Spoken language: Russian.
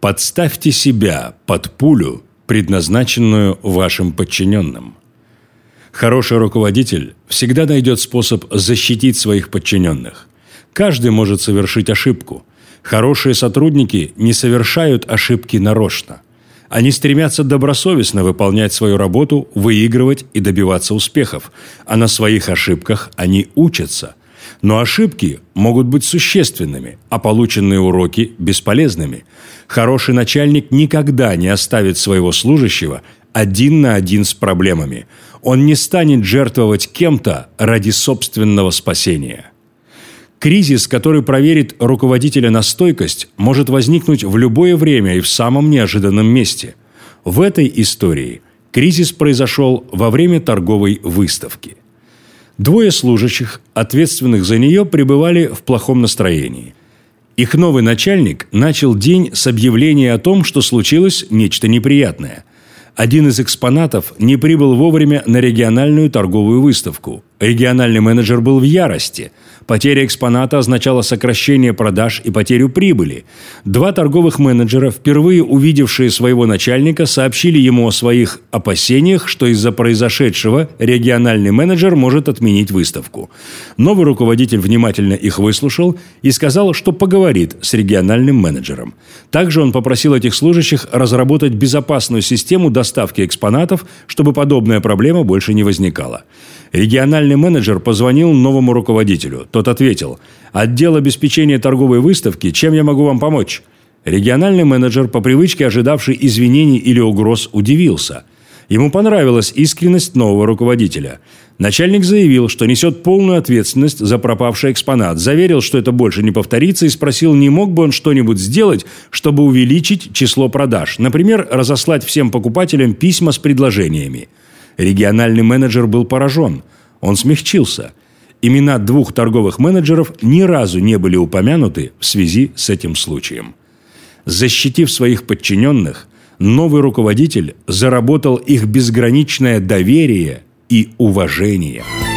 Подставьте себя под пулю, предназначенную вашим подчиненным. Хороший руководитель всегда найдет способ защитить своих подчиненных. Каждый может совершить ошибку. Хорошие сотрудники не совершают ошибки нарочно. Они стремятся добросовестно выполнять свою работу, выигрывать и добиваться успехов, а на своих ошибках они учатся. Но ошибки могут быть существенными, а полученные уроки – бесполезными. Хороший начальник никогда не оставит своего служащего один на один с проблемами. Он не станет жертвовать кем-то ради собственного спасения. Кризис, который проверит руководителя на стойкость, может возникнуть в любое время и в самом неожиданном месте. В этой истории кризис произошел во время торговой выставки. Двое служащих, ответственных за нее, пребывали в плохом настроении. Их новый начальник начал день с объявления о том, что случилось нечто неприятное. Один из экспонатов не прибыл вовремя на региональную торговую выставку. Региональный менеджер был в ярости – Потеря экспоната означала сокращение продаж и потерю прибыли. Два торговых менеджера, впервые увидевшие своего начальника, сообщили ему о своих опасениях, что из-за произошедшего региональный менеджер может отменить выставку. Новый руководитель внимательно их выслушал и сказал, что поговорит с региональным менеджером. Также он попросил этих служащих разработать безопасную систему доставки экспонатов, чтобы подобная проблема больше не возникала. Региональный менеджер позвонил новому руководителю. Тот ответил, «Отдел обеспечения торговой выставки, чем я могу вам помочь?» Региональный менеджер, по привычке ожидавший извинений или угроз, удивился. Ему понравилась искренность нового руководителя. Начальник заявил, что несет полную ответственность за пропавший экспонат, заверил, что это больше не повторится и спросил, не мог бы он что-нибудь сделать, чтобы увеличить число продаж. Например, разослать всем покупателям письма с предложениями. Региональный менеджер был поражен. Он смягчился. Имена двух торговых менеджеров ни разу не были упомянуты в связи с этим случаем. Защитив своих подчиненных, новый руководитель заработал их безграничное доверие и уважение –